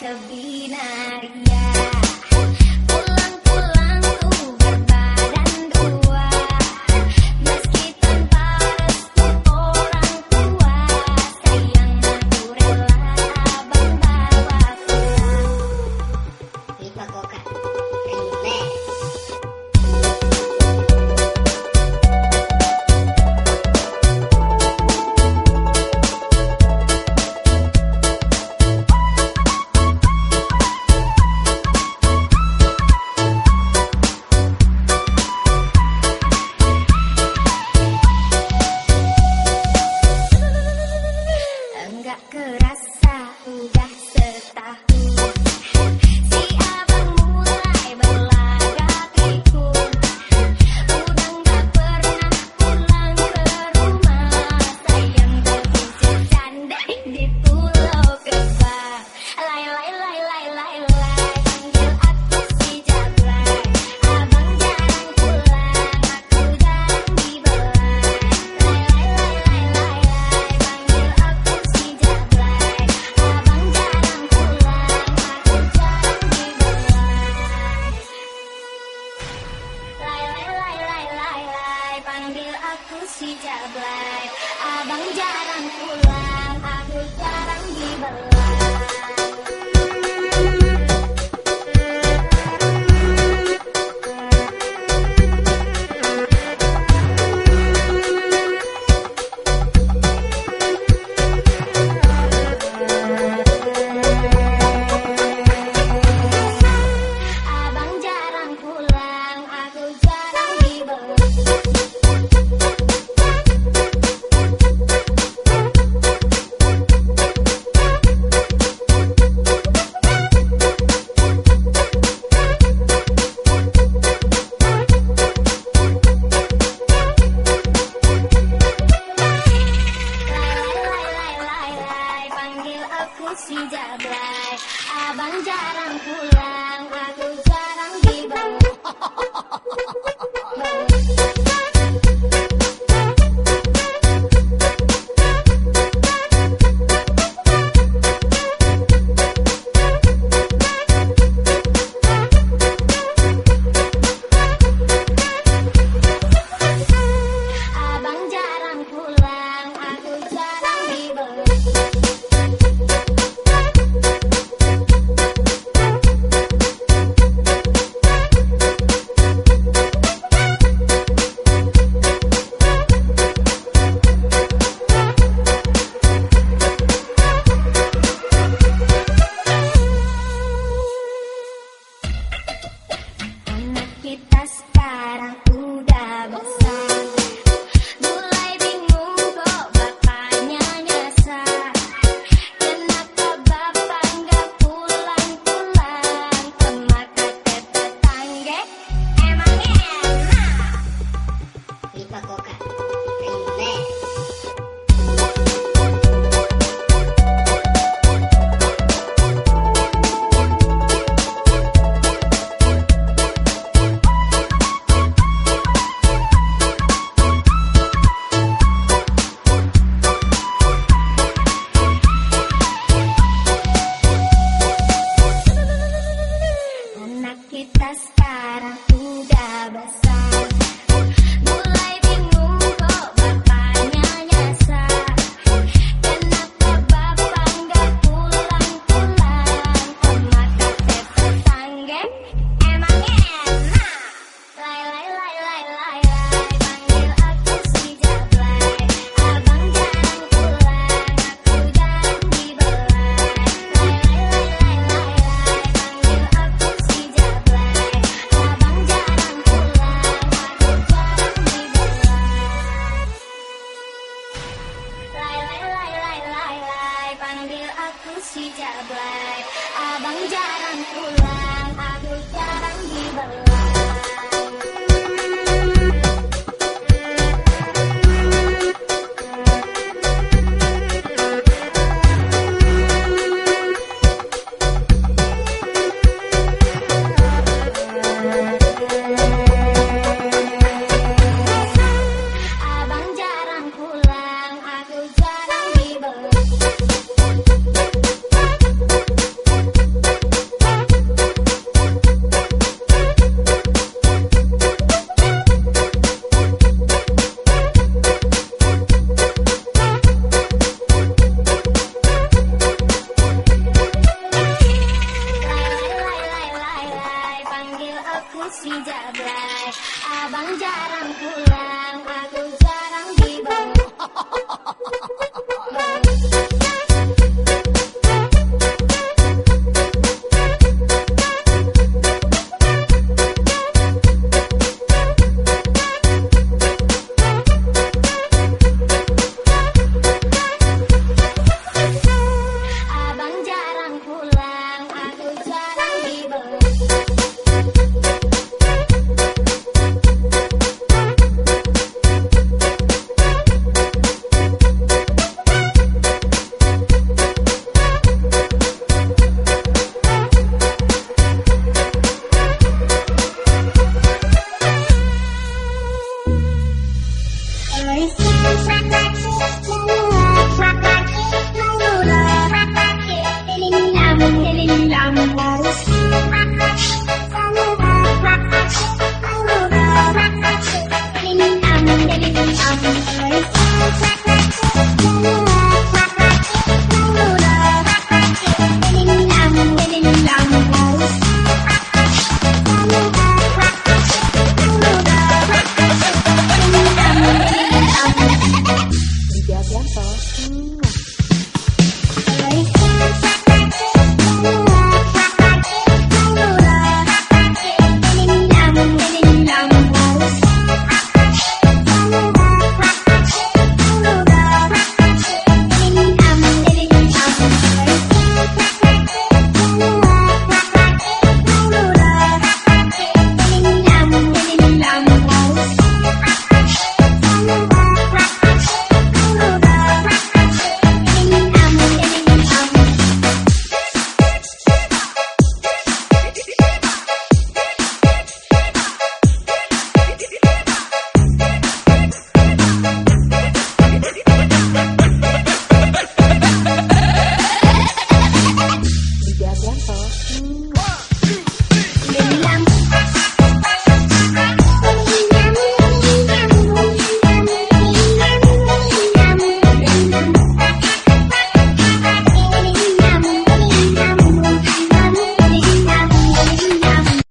كبينارك aku si jablay Abang jarang pulang, aku jarang dibela. si Jablay Abang jarang pulang. Masih jablay Abang jarang pulang Aku jarang dibelah Abang jarang pulang guys. うん。